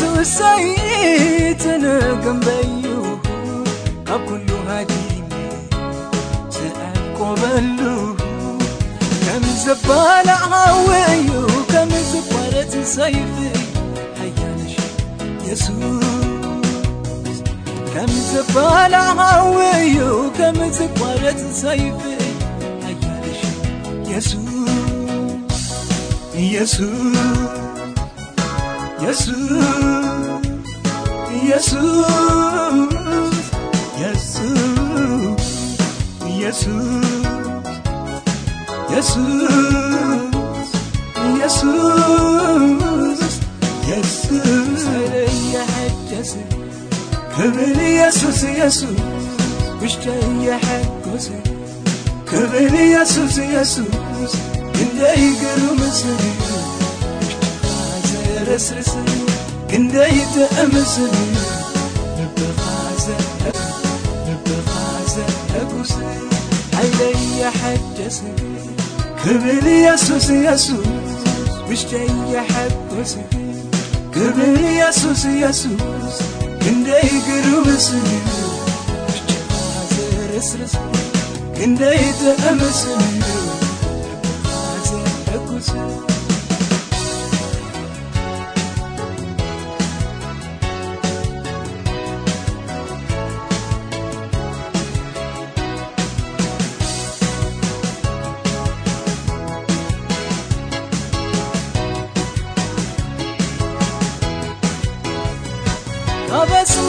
سوسايتنا ገንበዩ ካብ ኩሉ ሃዲም ዝኣቆበሉ ከም ዘባላዓወዩ ከም ዝቋረፅ ሰይፍ ሃያነሽ የሱስ ከም ዘባላዓወዩ ከም ዝቋረፅ ሰይፍ ሃያነሽ የሱስ ኢየሱስ Yasız, yasız, yasız, yasız, yasız, yasız, yasız. Sarıya hak yasız, kıvırı yasız yasız, müşteriye hak yasız. Kıvırı yasız yasız, günde kırmızı yasız. ተረስርሰን ክንደይትኣምስን ልብኻ ዘልብኻ ዘጉስ ሓይለያ ሓደስ ክብል የሱስ የሱስ ውሽተያ ሓጐስ ክብል የሱስ የሱስ ክንደይ ግሩምስን ብጭኻ ዘረስርስ ክንደይትኣምስን ልብኻ ዘጉስ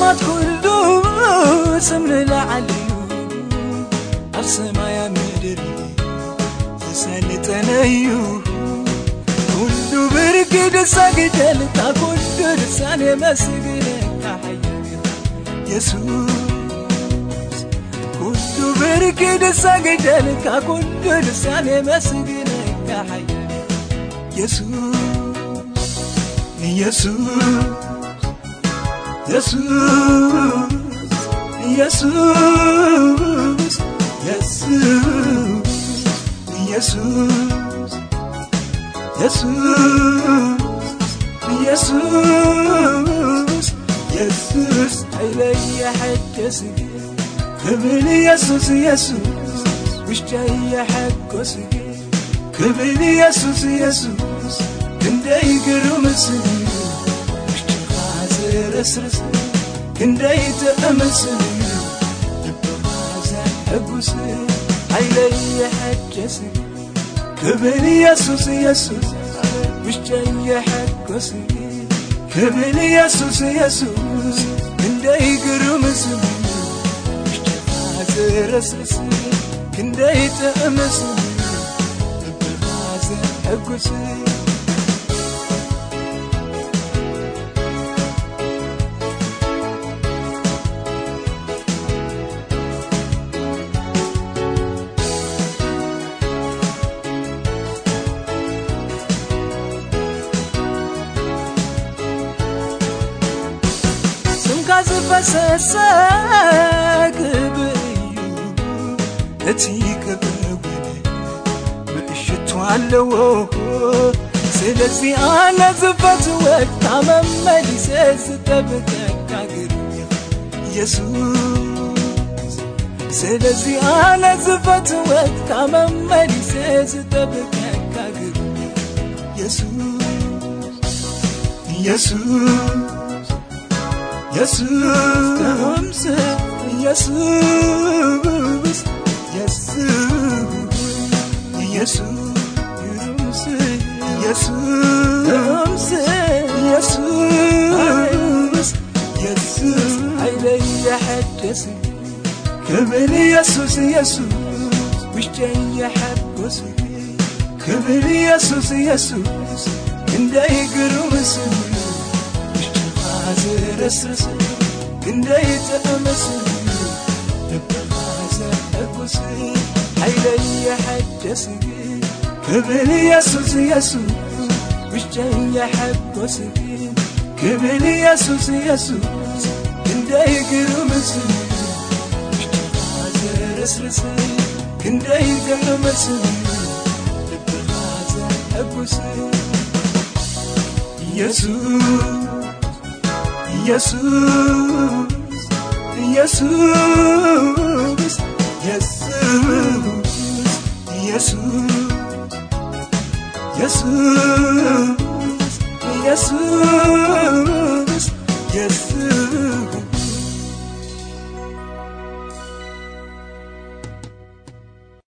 الظلمات كله سمر لعلي. أرسما يا مدري ተሰልጠነዩ ሁሉ ብርግ ደሳግደልታ ኩሉ ልሳኔ መስግደታ ኢየሱስ ሁሉ ብርግ ደሳግደልታ ኩሉ ልሳኔ መስግደታ ኢየሱስ ኢየሱስ Yasız, yasız, yasız, yasız, yasız, yasız, yasız, علي حق سقي كبلي يسوس يسوس مش جاي حق سقي كبلي يسوس يسوس كنت يقرم سقي ተስርስ ክንደይ ተኣመስን እዩ ልብኻ ዘሕጉስ ሓይለየ ሓጀስ ክብል ኢየሱስ ኢየሱስ ውሽጨይ የሐጐስ ክብል ኢየሱስ ኢየሱስ ክንደይ ግሩምስን እዩ ውሽጨኻ ዘረስርስ ክንደይ ተኣመስን እዩ ልብኻ ዘሕጉስ ብእዩ እቲ ክብውን ብእሽቱ ኣለዎ ስለዚ ኣነ ዝፈትወካ መመሊሰ ዝጠብቀካ ግርያ ኢየሱስ ስለዚ ኣነ ዝፈትወካ መመሊሰ ዝጠብቀካ ግርያ ኢየሱስ ኢየሱስ يسوس يسوس يسوس يسوس يسوس يسوس علي حدسي كبر يسوس يسوس مش جاي حبسي كبر يسوس يسوس من ده يقرب سوس كدسرس كنديت أمس. تبقى معزة أقوس حيلي حدس كبل يسوس يسوس مش جاي حبس كبل يسوس يسوس كندي قرمس مش جاي معزة رسرس كندي قرمس تبقى معزة أقوس يسوس. ኢየሱስ ኢየሱስ ኢየሱስ ኢየሱስ ኢየሱስ